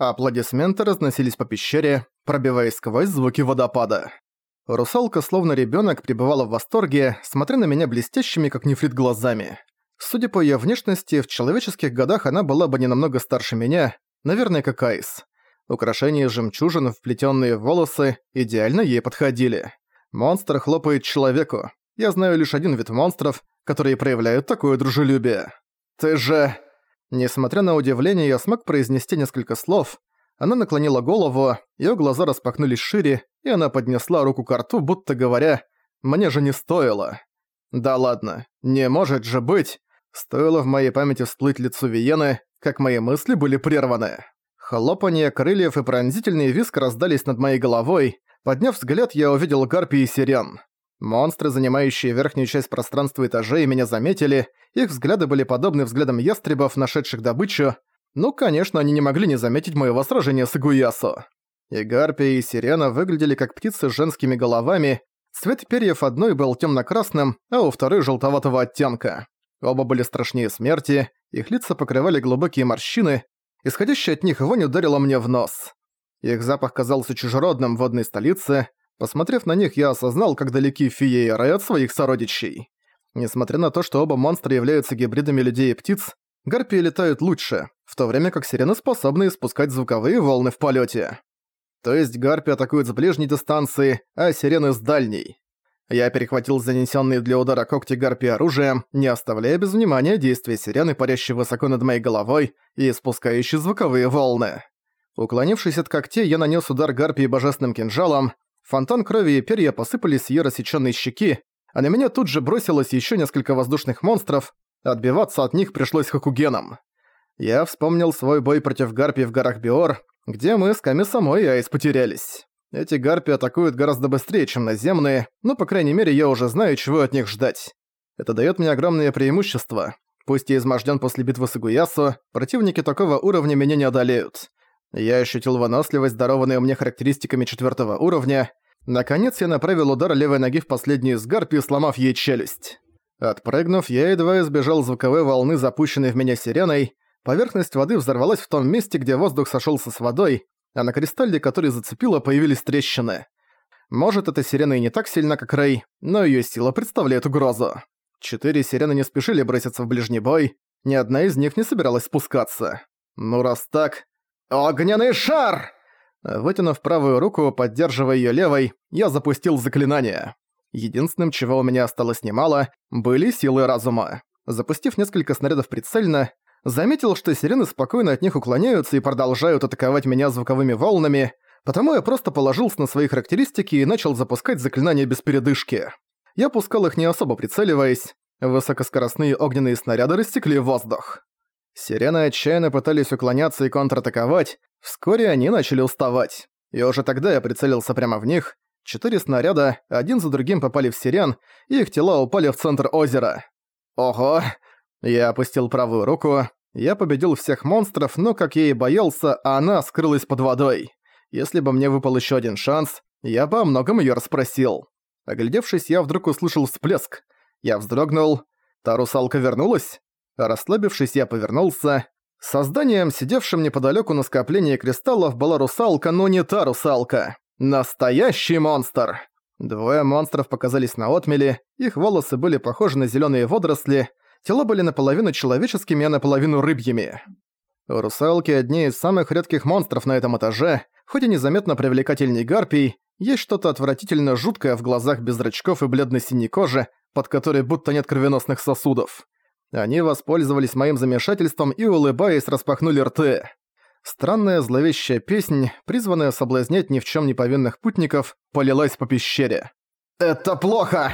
Аплодисменты разносились по пещере, пробиваясь сквозь звуки водопада. Русалка, словно ребенок, пребывала в восторге, смотря на меня блестящими, как нефрит, глазами. Судя по ее внешности, в человеческих годах она была бы не намного старше меня, наверное, как Айс. Украшения жемчужин, вплетенные в волосы, идеально ей подходили. Монстр хлопает человеку. Я знаю лишь один вид монстров, которые проявляют такое дружелюбие. «Ты же...» Несмотря на удивление, я смог произнести несколько слов. Она наклонила голову, её глаза распахнулись шире, и она поднесла руку к рту, будто говоря «Мне же не стоило». Да ладно, не может же быть. Стоило в моей памяти всплыть лицу Виены, как мои мысли были прерваны. Хлопанье крыльев и пронзительный виск раздались над моей головой. Подняв взгляд, я увидел гарпии и сирен. Монстры, занимающие верхнюю часть пространства этажей, меня заметили, их взгляды были подобны взглядам ястребов, нашедших добычу. Ну, конечно, они не могли не заметить моего сражения с Игуясо. И гарпия, и сирена выглядели как птицы с женскими головами. Цвет перьев одной был темно-красным, а у второй желтоватого оттенка. Оба были страшнее смерти, их лица покрывали глубокие морщины, исходящая от них вонь ударила мне в нос. Их запах казался чужеродным в водной столице, Посмотрев на них, я осознал, как далеки Фия и Рэй от своих сородичей. Несмотря на то, что оба монстра являются гибридами людей и птиц, гарпии летают лучше, в то время как сирены способны испускать звуковые волны в полете. То есть гарпии атакуют с ближней дистанции, а сирены с дальней. Я перехватил занесенные для удара когти гарпии оружием, не оставляя без внимания действия сирены, парящей высоко над моей головой и испускающей звуковые волны. Уклонившись от когтей, я нанес удар гарпии божественным кинжалом, Фонтан крови и перья посыпались с её рассечённой щеки, а на меня тут же бросилось ещё несколько воздушных монстров, отбиваться от них пришлось Хакугеном. Я вспомнил свой бой против гарпий в горах Биор, где мы с Ками самой и Айс потерялись. Эти гарпии атакуют гораздо быстрее, чем наземные, но, по крайней мере, я уже знаю, чего от них ждать. Это даёт мне огромное преимущество. Пусть я измождён после битвы с Игуясу, противники такого уровня меня не одолеют. Я ощутил выносливость, дарованную мне характеристиками четвертого уровня. Наконец я направил удар левой ноги в последнюю из гарпий, сломав ей челюсть. Отпрыгнув, я едва избежал звуковой волны, запущенной в меня сиреной. Поверхность воды взорвалась в том месте, где воздух сошелся с водой, а на кристалле, который зацепило, появились трещины. Может, эта сирена и не так сильна, как Рэй, но ее сила представляет угрозу. Четыре сирены не спешили броситься в ближний бой, ни одна из них не собиралась спускаться. Ну раз так, «Огненный шар!» Вытянув правую руку, поддерживая её левой, я запустил заклинание. Единственным, чего у меня осталось немало, были силы разума. Запустив несколько снарядов прицельно, заметил, что сирены спокойно от них уклоняются и продолжают атаковать меня звуковыми волнами, потому я просто положился на свои характеристики и начал запускать заклинания без передышки. Я пускал их не особо прицеливаясь, высокоскоростные огненные снаряды растекли воздух. Сирены отчаянно пытались уклоняться и контратаковать, вскоре они начали уставать. И уже тогда я прицелился прямо в них. Четыре снаряда, один за другим попали в сирен, и их тела упали в центр озера. Ого! Я опустил правую руку. Я победил всех монстров, но, как я и боялся, она скрылась под водой. Если бы мне выпал еще один шанс, я бы о многом её расспросил. Оглядевшись, я вдруг услышал всплеск. Я вздрогнул. Та русалка вернулась? Расслабившись, я повернулся. Созданием, сидевшим неподалеку на скоплении кристаллов, была русалка, но не та русалка. Настоящий монстр! Двое монстров показались на отмеле, их волосы были похожи на зеленые водоросли, тела были наполовину человеческими, а наполовину рыбьими. Русалки – одни из самых редких монстров на этом этаже, хоть и незаметно привлекательней гарпий, есть что-то отвратительно жуткое в глазах без зрачков и бледно-синей кожи, под которой будто нет кровеносных сосудов. Они воспользовались моим замешательством и, улыбаясь, распахнули рты. Странная зловещая песнь, призванная соблазнять ни в чем не повинных путников, полилась по пещере. «Это плохо!»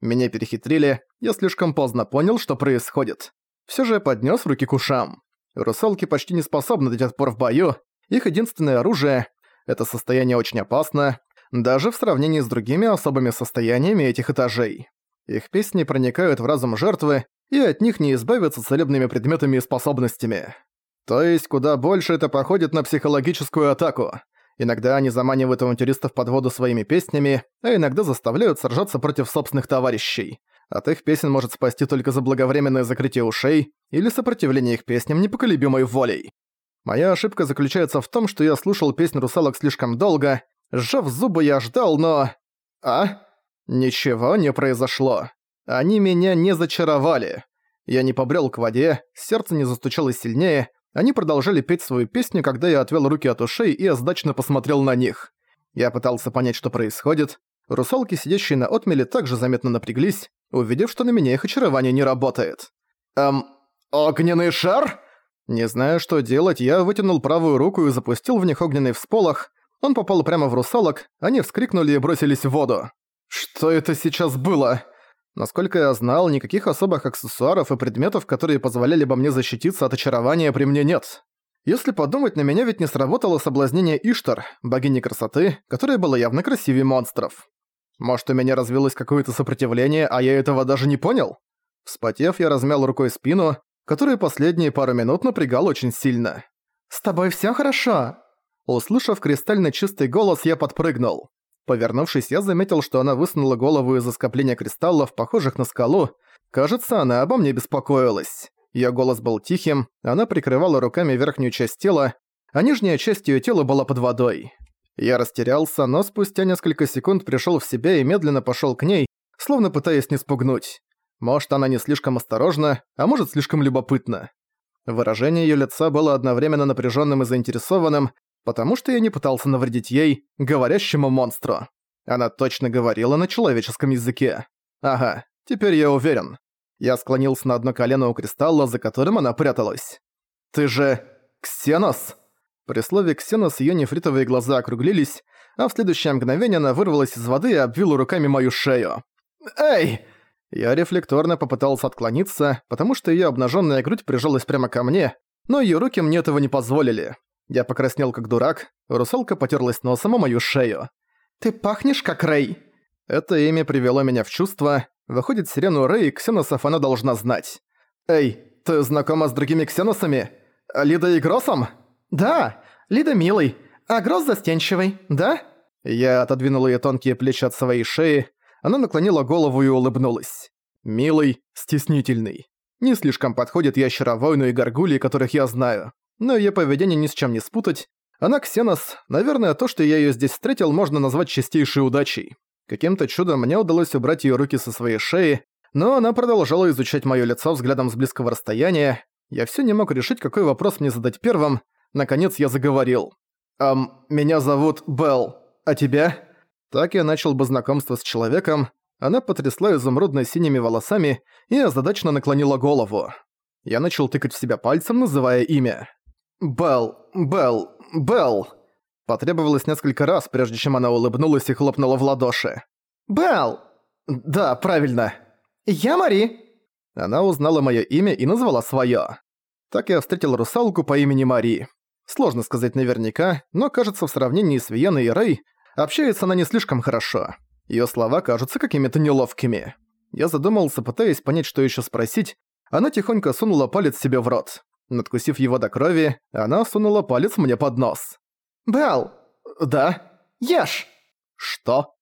Меня перехитрили, я слишком поздно понял, что происходит. Все же поднес руки к ушам. Русалки почти не способны дать отпор в бою, их единственное оружие — это состояние очень опасно, даже в сравнении с другими особыми состояниями этих этажей. Их песни проникают в разум жертвы и от них не избавиться целебными предметами и способностями. То есть куда больше это походит на психологическую атаку. Иногда они заманивают авантюристов под воду своими песнями, а иногда заставляют сражаться против собственных товарищей. От их песен может спасти только заблаговременное закрытие ушей или сопротивление их песням непоколебимой волей. Моя ошибка заключается в том, что я слушал песнь русалок слишком долго, сжав зубы я ждал, но... А? Ничего не произошло. Они меня не зачаровали. Я не побрел к воде, сердце не застучалось сильнее, они продолжали петь свою песню, когда я отвел руки от ушей и озадачно посмотрел на них. Я пытался понять, что происходит. Русалки, сидящие на отмеле, также заметно напряглись, увидев, что на меня их очарование не работает. «Эм, огненный шар?» Не зная, что делать, я вытянул правую руку и запустил в них огненный всполох. Он попал прямо в русалок, они вскрикнули и бросились в воду. Что это сейчас было? Насколько я знал, никаких особых аксессуаров и предметов, которые позволяли бы мне защититься от очарования, при мне нет. Если подумать, на меня ведь не сработало соблазнение Иштар, богини красоты, которая была явно красивее монстров. Может, у меня развилось какое-то сопротивление, а я этого даже не понял? Вспотев, я размял рукой спину, который последние пару минут напрягал очень сильно. «С тобой всё хорошо?» Услышав кристально чистый голос, я подпрыгнул. Повернувшись, я заметил, что она высунула голову из-за скопления кристаллов, похожих на скалу. Кажется, она обо мне беспокоилась. Её голос был тихим, она прикрывала руками верхнюю часть тела, а нижняя часть её тела была под водой. Я растерялся, но спустя несколько секунд пришёл в себя и медленно пошёл к ней, словно пытаясь не спугнуть. Может, она не слишком осторожна, а может, слишком любопытна. Выражение её лица было одновременно напряжённым и заинтересованным, потому что я не пытался навредить ей, говорящему монстру. Она точно говорила на человеческом языке. Ага, теперь я уверен. Я склонился на одно колено у кристалла, за которым она пряталась. «Ты же... Ксенос?» При слове «Ксенос» её нефритовые глаза округлились, а в следующее мгновение она вырвалась из воды и обвила руками мою шею. «Эй!» Я рефлекторно попытался отклониться, потому что её обнажённая грудь прижалась прямо ко мне, но её руки мне этого не позволили. Я покраснел как дурак, русалка потерлась носом о мою шею. «Ты пахнешь как Рэй!» Это имя привело меня в чувство. Выходит, сирену Рэй ксеносов она должна знать. «Эй, ты знакома с другими ксеносами? Лида и Гроссом?» «Да, Лида милый, а Гросс застенчивый, да?» Я отодвинул её тонкие плечи от своей шеи, она наклонила голову и улыбнулась. «Милый, стеснительный. Не слишком подходит ящеровойну и горгулии, которых я знаю. Но её поведение ни с чем не спутать. Она Ксенос, наверное, то, что я её здесь встретил, можно назвать чистейшей удачей. Каким-то чудом мне удалось убрать её руки со своей шеи, но она продолжала изучать моё лицо взглядом с близкого расстояния. Я всё не мог решить, какой вопрос мне задать первым. Наконец я заговорил. «Эм, меня зовут Белл. А тебя?» Так я начал бы знакомство с человеком, она потрясла изумрудно-синими волосами и озадачно наклонила голову. Я начал тыкать в себя пальцем, называя имя. «Белл, Белл, Белл!» Потребовалось несколько раз, прежде чем она улыбнулась и хлопнула в ладоши. «Белл!» «Да, правильно!» «Я Мари!» Она узнала моё имя и назвала своё. Так я встретил русалку по имени Мари. Сложно сказать наверняка, но кажется в сравнении с Виеной и Рэй Общается она не слишком хорошо. Её слова кажутся какими-то неловкими. Я задумался, пытаясь понять, что ещё спросить. Она тихонько сунула палец себе в рот. Надкусив его до крови, она сунула палец мне под нос. «Белл!» «Да?» «Ешь!» «Что?»